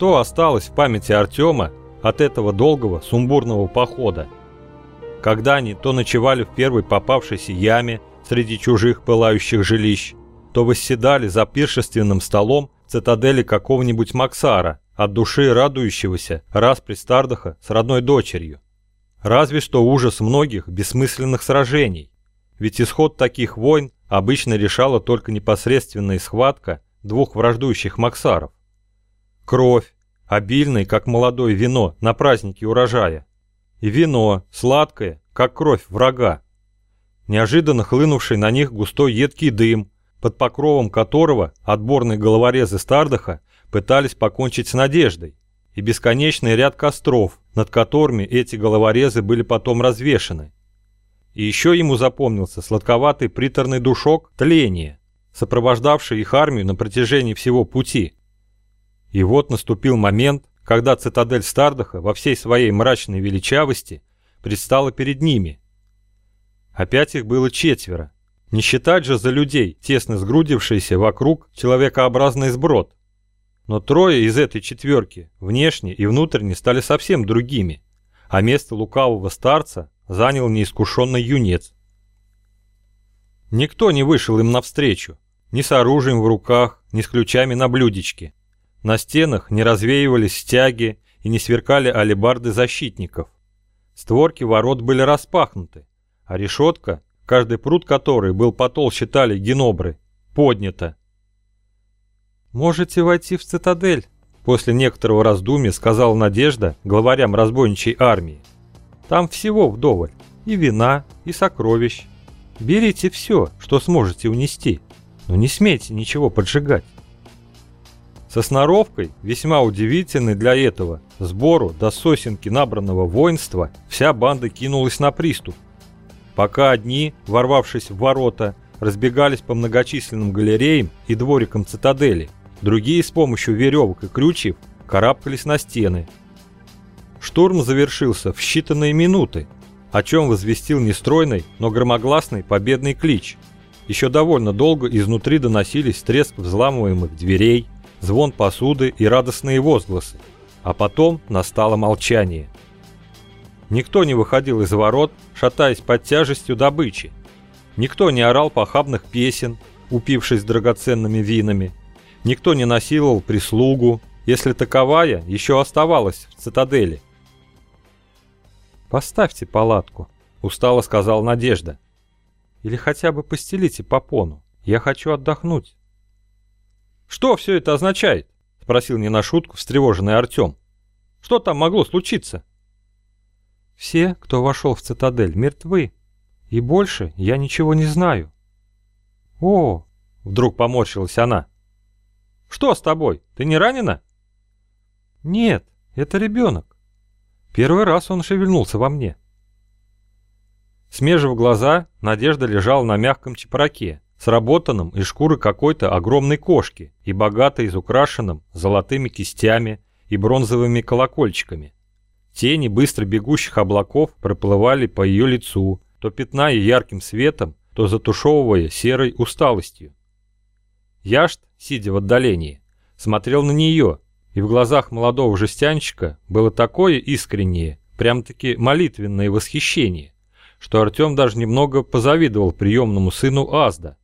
Что осталось в памяти Артема от этого долгого сумбурного похода? Когда они то ночевали в первой попавшейся яме среди чужих пылающих жилищ, то восседали за пиршественным столом цитадели какого-нибудь Максара, от души радующегося распри Стардаха с родной дочерью. Разве что ужас многих бессмысленных сражений, ведь исход таких войн обычно решала только непосредственная схватка двух враждующих Максаров. Кровь, обильной, как молодое вино на празднике урожая, и вино, сладкое, как кровь врага. Неожиданно хлынувший на них густой едкий дым, под покровом которого отборные головорезы Стардаха пытались покончить с надеждой, и бесконечный ряд костров, над которыми эти головорезы были потом развешаны. И еще ему запомнился сладковатый приторный душок тления, сопровождавший их армию на протяжении всего пути. И вот наступил момент, когда цитадель Стардаха во всей своей мрачной величавости предстала перед ними. Опять их было четверо, не считать же за людей, тесно сгрудившиеся вокруг человекообразный сброд. Но трое из этой четверки внешне и внутренне стали совсем другими, а место лукавого старца занял неискушенный юнец. Никто не вышел им навстречу, ни с оружием в руках, ни с ключами на блюдечке. На стенах не развеивались стяги и не сверкали алебарды защитников. Створки ворот были распахнуты, а решетка каждый пруд которой был потолще талии генобры, поднята. «Можете войти в цитадель», — после некоторого раздумья сказала Надежда главарям разбойничьей армии. «Там всего вдоволь, и вина, и сокровищ. Берите все, что сможете унести, но не смейте ничего поджигать». Со сноровкой, весьма удивительной для этого, сбору до сосенки набранного воинства, вся банда кинулась на приступ, пока одни, ворвавшись в ворота, разбегались по многочисленным галереям и дворикам цитадели, другие с помощью веревок и крючев карабкались на стены. Штурм завершился в считанные минуты, о чем возвестил нестройный, но громогласный победный клич. Еще довольно долго изнутри доносились треск взламываемых дверей, звон посуды и радостные возгласы, а потом настало молчание – Никто не выходил из ворот, шатаясь под тяжестью добычи. Никто не орал похабных песен, упившись драгоценными винами. Никто не насиловал прислугу, если таковая еще оставалась в цитадели. «Поставьте палатку», — устало сказал Надежда. «Или хотя бы постелите попону. Я хочу отдохнуть». «Что все это означает?» — спросил не на шутку встревоженный Артем. «Что там могло случиться?» Все, кто вошел в цитадель, мертвы. И больше я ничего не знаю. О, вдруг поморщилась она. Что с тобой? Ты не ранена? Нет, это ребенок. Первый раз он шевельнулся во мне. Смежив глаза, Надежда лежала на мягком чепраке, сработанном из шкуры какой-то огромной кошки и богато изукрашенном золотыми кистями и бронзовыми колокольчиками. Тени быстро бегущих облаков проплывали по ее лицу, то пятная ярким светом, то затушевывая серой усталостью. Яшт, сидя в отдалении, смотрел на нее, и в глазах молодого жестянщика было такое искреннее, прям-таки молитвенное восхищение, что Артем даже немного позавидовал приемному сыну Азда.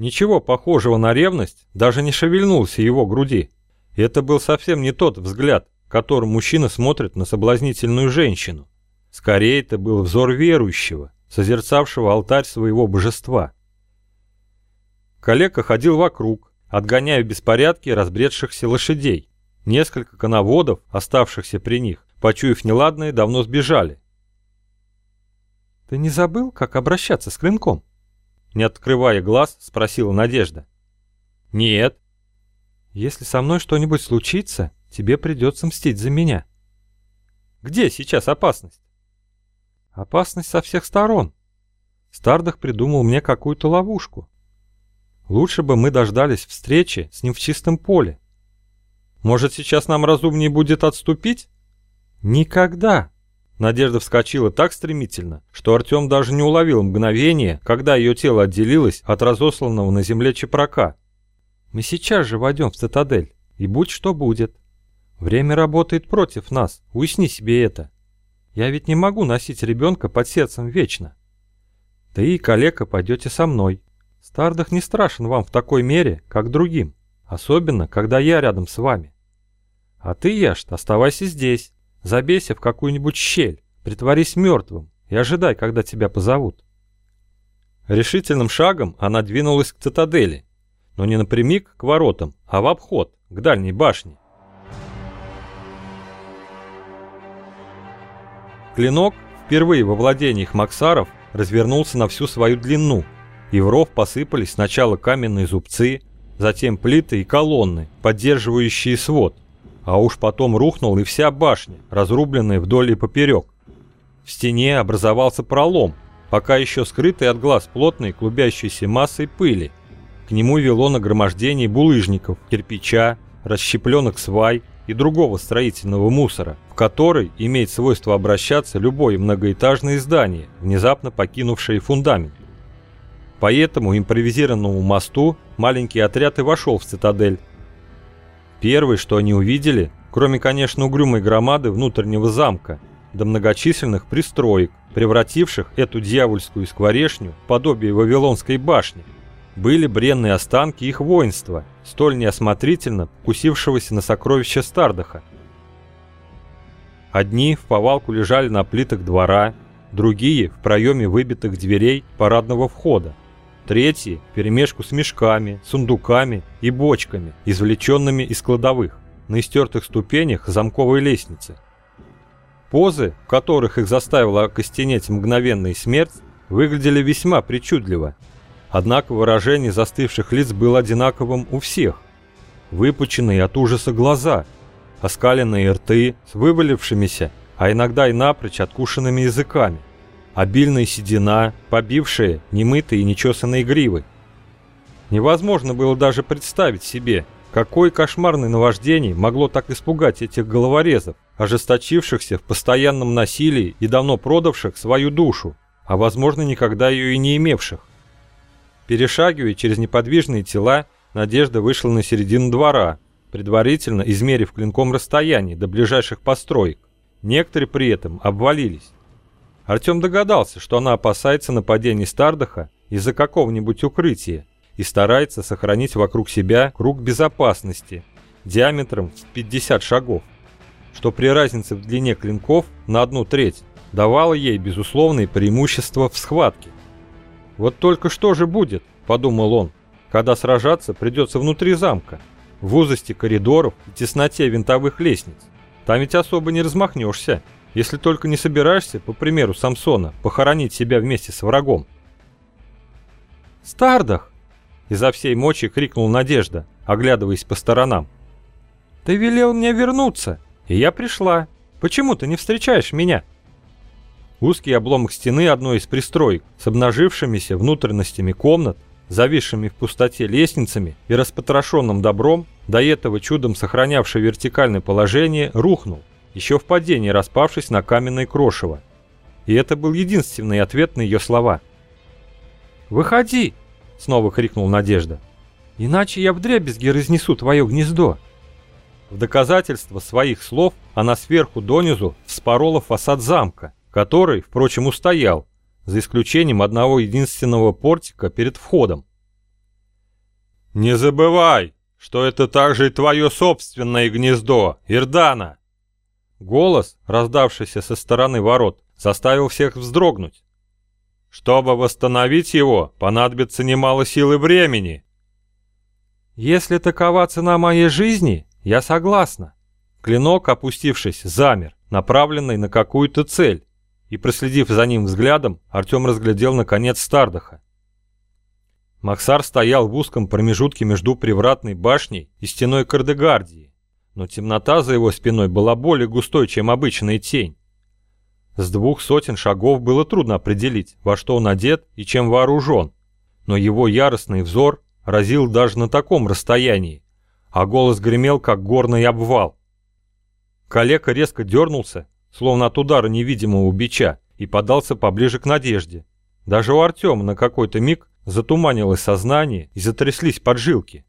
Ничего похожего на ревность даже не шевельнулся его груди. Это был совсем не тот взгляд, которым мужчина смотрит на соблазнительную женщину. Скорее, это был взор верующего, созерцавшего алтарь своего божества. Калека ходил вокруг, отгоняя в беспорядке разбредшихся лошадей. Несколько коноводов, оставшихся при них, почуяв неладное, давно сбежали. «Ты не забыл, как обращаться с клинком?» Не открывая глаз, спросила Надежда. «Нет». «Если со мной что-нибудь случится, Тебе придется мстить за меня. Где сейчас опасность? Опасность со всех сторон. Стардах придумал мне какую-то ловушку. Лучше бы мы дождались встречи с ним в чистом поле. Может, сейчас нам разумнее будет отступить? Никогда. Надежда вскочила так стремительно, что Артем даже не уловил мгновение, когда ее тело отделилось от разосланного на земле чепрака. Мы сейчас же войдем в цитадель, и будь что будет. Время работает против нас, уясни себе это. Я ведь не могу носить ребенка под сердцем вечно. Ты и коллега пойдете со мной. Стардах не страшен вам в такой мере, как другим, особенно, когда я рядом с вами. А ты, Яшт, оставайся здесь, забейся в какую-нибудь щель, притворись мертвым и ожидай, когда тебя позовут. Решительным шагом она двинулась к цитадели, но не напрямик к воротам, а в обход, к дальней башне. Клинок, впервые во владениях Максаров, развернулся на всю свою длину, и в ров посыпались сначала каменные зубцы, затем плиты и колонны, поддерживающие свод, а уж потом рухнул и вся башня, разрубленная вдоль и поперек. В стене образовался пролом, пока еще скрытый от глаз плотной клубящейся массой пыли. К нему вело нагромождение булыжников, кирпича, расщепленных свай и другого строительного мусора, в который имеет свойство обращаться любое многоэтажное здание, внезапно покинувшее фундамент. По этому импровизированному мосту маленький отряд и вошел в цитадель. Первое, что они увидели, кроме, конечно, угрюмой громады внутреннего замка, до многочисленных пристроек, превративших эту дьявольскую скворешню в подобие Вавилонской башни, были бренные останки их воинства, столь неосмотрительно покусившегося на сокровища Стардаха. Одни в повалку лежали на плитах двора, другие в проеме выбитых дверей парадного входа, третьи перемешку с мешками, сундуками и бочками, извлеченными из кладовых, на истертых ступенях замковой лестницы – Позы, в которых их заставила окостенеть мгновенная смерть, выглядели весьма причудливо. Однако выражение застывших лиц было одинаковым у всех. Выпученные от ужаса глаза, оскаленные рты с вывалившимися, а иногда и напрочь откушенными языками, обильная седина, побившие, немытые и нечесанные гривы. Невозможно было даже представить себе, Какое кошмарное наваждение могло так испугать этих головорезов, ожесточившихся в постоянном насилии и давно продавших свою душу, а возможно никогда ее и не имевших? Перешагивая через неподвижные тела, Надежда вышла на середину двора, предварительно измерив клинком расстояние до ближайших построек. Некоторые при этом обвалились. Артем догадался, что она опасается нападений Стардаха из-за какого-нибудь укрытия, и старается сохранить вокруг себя круг безопасности диаметром в 50 шагов, что при разнице в длине клинков на одну треть давало ей безусловные преимущества в схватке. «Вот только что же будет», — подумал он, «когда сражаться придется внутри замка, в узости коридоров и тесноте винтовых лестниц. Там ведь особо не размахнешься, если только не собираешься, по примеру Самсона, похоронить себя вместе с врагом». «Стардах!» Изо всей мочи крикнул Надежда, оглядываясь по сторонам. «Ты велел мне вернуться, и я пришла. Почему ты не встречаешь меня?» Узкий обломок стены одной из пристроек с обнажившимися внутренностями комнат, зависшими в пустоте лестницами и распотрошенным добром, до этого чудом сохранявший вертикальное положение, рухнул, еще в падении распавшись на каменное крошево. И это был единственный ответ на ее слова. «Выходи!» Снова крикнул Надежда. «Иначе я вдребезги разнесу твое гнездо!» В доказательство своих слов она сверху донизу вспорола фасад замка, который, впрочем, устоял, за исключением одного единственного портика перед входом. «Не забывай, что это также и твое собственное гнездо, Ирдана!» Голос, раздавшийся со стороны ворот, заставил всех вздрогнуть. Чтобы восстановить его, понадобится немало сил и времени. Если такова цена моей жизни, я согласна. Клинок, опустившись, замер, направленный на какую-то цель, и, проследив за ним взглядом, Артем разглядел наконец Стардаха. Максар стоял в узком промежутке между привратной башней и стеной Кардегардии, но темнота за его спиной была более густой, чем обычная тень. С двух сотен шагов было трудно определить, во что он одет и чем вооружен, но его яростный взор разил даже на таком расстоянии, а голос гремел, как горный обвал. Калека резко дернулся, словно от удара невидимого бича, и подался поближе к Надежде. Даже у Артема на какой-то миг затуманилось сознание и затряслись поджилки.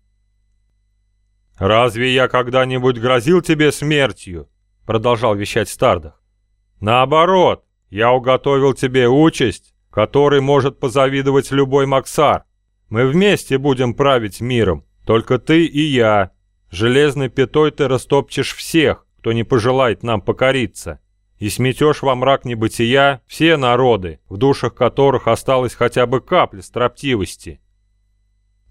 «Разве я когда-нибудь грозил тебе смертью?» — продолжал вещать Стардах. «Наоборот, я уготовил тебе участь, которой может позавидовать любой Максар. Мы вместе будем править миром, только ты и я. Железной пятой ты растопчешь всех, кто не пожелает нам покориться, и сметешь во мрак небытия все народы, в душах которых осталась хотя бы капля строптивости.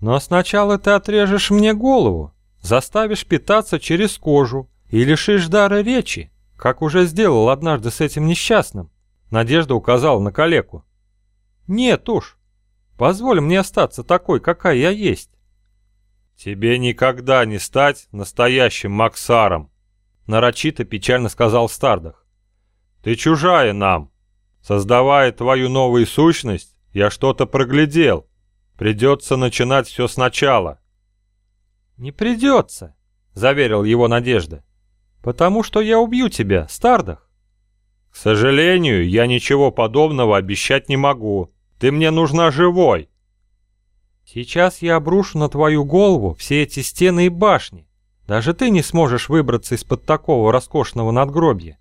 Но сначала ты отрежешь мне голову, заставишь питаться через кожу и лишишь дара речи, как уже сделал однажды с этим несчастным. Надежда указала на калеку. Нет уж, позволь мне остаться такой, какая я есть. Тебе никогда не стать настоящим Максаром, нарочито печально сказал Стардах. Ты чужая нам. Создавая твою новую сущность, я что-то проглядел. Придется начинать все сначала. Не придется, заверил его Надежда. Потому что я убью тебя, Стардах. К сожалению, я ничего подобного обещать не могу. Ты мне нужна живой. Сейчас я обрушу на твою голову все эти стены и башни. Даже ты не сможешь выбраться из-под такого роскошного надгробья.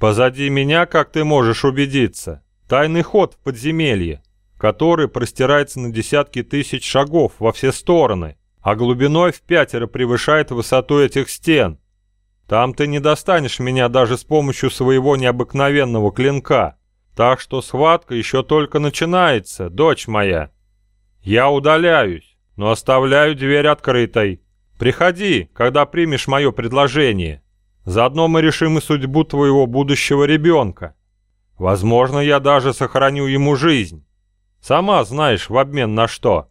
Позади меня, как ты можешь убедиться, тайный ход в подземелье который простирается на десятки тысяч шагов во все стороны, а глубиной в пятеро превышает высоту этих стен. Там ты не достанешь меня даже с помощью своего необыкновенного клинка, так что схватка еще только начинается, дочь моя. Я удаляюсь, но оставляю дверь открытой. Приходи, когда примешь мое предложение. Заодно мы решим и судьбу твоего будущего ребенка. Возможно, я даже сохраню ему жизнь. Сама знаешь, в обмен на что.